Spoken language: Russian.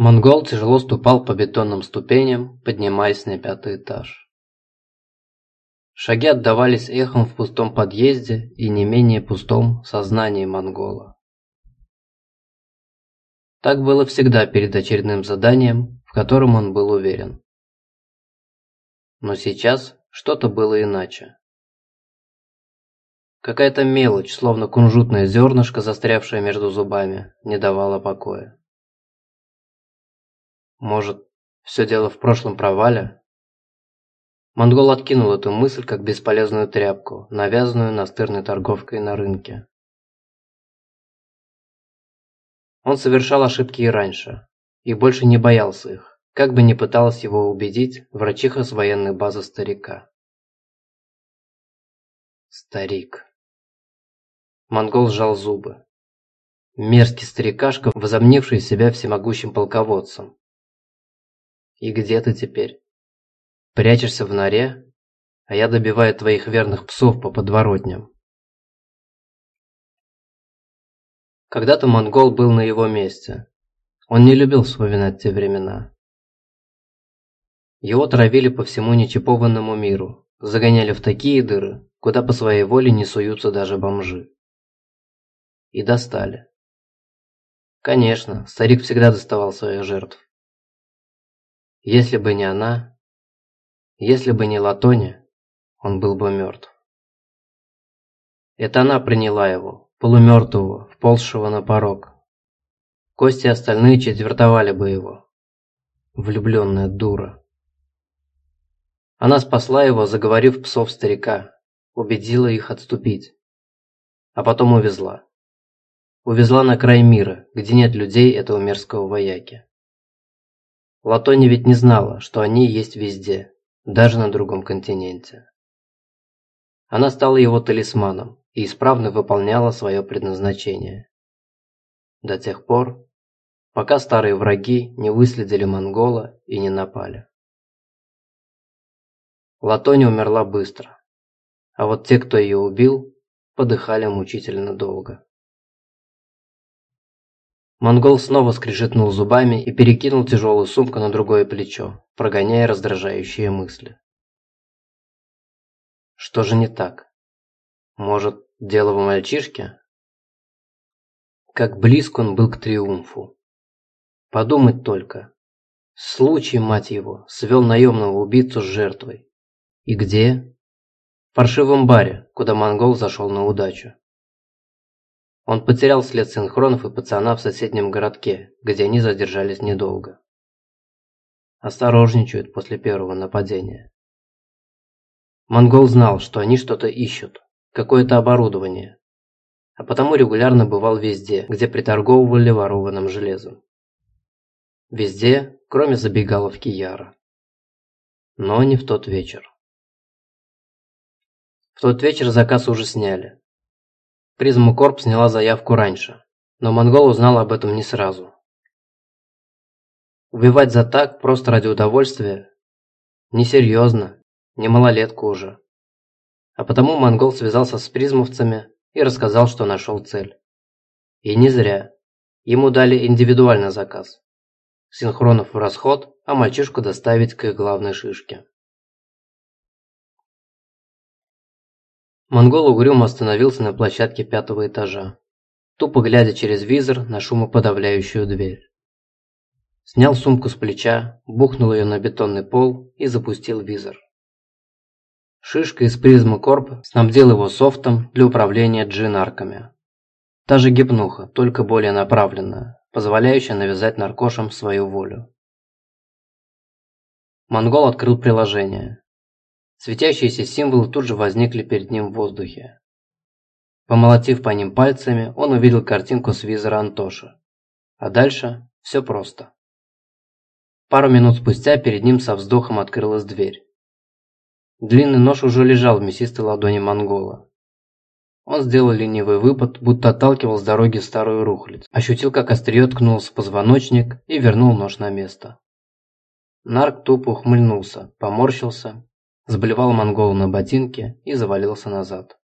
Монгол тяжело ступал по бетонным ступеням, поднимаясь на пятый этаж. Шаги отдавались эхом в пустом подъезде и не менее пустом сознании монгола. Так было всегда перед очередным заданием, в котором он был уверен. Но сейчас что-то было иначе. Какая-то мелочь, словно кунжутное зернышко, застрявшее между зубами, не давала покоя. Может, все дело в прошлом провале? Монгол откинул эту мысль как бесполезную тряпку, навязанную настырной торговкой на рынке. Он совершал ошибки и раньше, и больше не боялся их, как бы ни пыталась его убедить врачиха с военной базы старика. Старик. Монгол сжал зубы. Мерзкий старикашка, возомнивший себя всемогущим полководцем. И где ты теперь? Прячешься в норе, а я добиваю твоих верных псов по подворотням. Когда-то монгол был на его месте. Он не любил вспоминать те времена. Его травили по всему нечипованному миру, загоняли в такие дыры, куда по своей воле не суются даже бомжи. И достали. Конечно, старик всегда доставал своих жертв. Если бы не она, если бы не Латоня, он был бы мертв. Это она приняла его, полумертвого, вползшего на порог. Кости остальные четвертовали бы его. Влюбленная дура. Она спасла его, заговорив псов старика, убедила их отступить. А потом увезла. Увезла на край мира, где нет людей этого мерзкого вояки. Латони ведь не знала, что они есть везде, даже на другом континенте. Она стала его талисманом и исправно выполняла свое предназначение. До тех пор, пока старые враги не выследили монгола и не напали. Латони умерла быстро, а вот те, кто ее убил, подыхали мучительно долго. Монгол снова скрежетнул зубами и перекинул тяжелую сумку на другое плечо, прогоняя раздражающие мысли. Что же не так? Может, дело в мальчишке? Как близко он был к триумфу. Подумать только. Случай, мать его, свел наемного убийцу с жертвой. И где? В паршивом баре, куда монгол зашел на удачу. Он потерял след синхронов и пацана в соседнем городке, где они задержались недолго. Осторожничают после первого нападения. Монгол знал, что они что-то ищут, какое-то оборудование, а потому регулярно бывал везде, где приторговывали ворованным железом. Везде, кроме забегаловки Яра. Но не в тот вечер. В тот вечер заказ уже сняли, Призма Корп сняла заявку раньше, но монгол узнал об этом не сразу. Убивать за так, просто ради удовольствия? Несерьезно, не малолетку уже. А потому монгол связался с призмовцами и рассказал, что нашел цель. И не зря. Ему дали индивидуальный заказ. Синхронов в расход, а мальчишку доставить к их главной шишке. Монгол угрюмо остановился на площадке пятого этажа, тупо глядя через визор на шумоподавляющую дверь. Снял сумку с плеча, бухнул ее на бетонный пол и запустил визор. Шишка из призмы Корп снабдил его софтом для управления джин-арками. Та же гипнуха, только более направленная, позволяющая навязать наркошам свою волю. Монгол открыл приложение, Светящиеся символы тут же возникли перед ним в воздухе. Помолотив по ним пальцами, он увидел картинку с визора Антоши. А дальше все просто. Пару минут спустя перед ним со вздохом открылась дверь. Длинный нож уже лежал в мясистой ладони монгола. Он сделал ленивый выпад, будто отталкивал с дороги старую рухлядь. Ощутил, как острие ткнулся в позвоночник и вернул нож на место. Нарк тупо ухмыльнулся, поморщился Заболевал монгол на ботинке и завалился назад.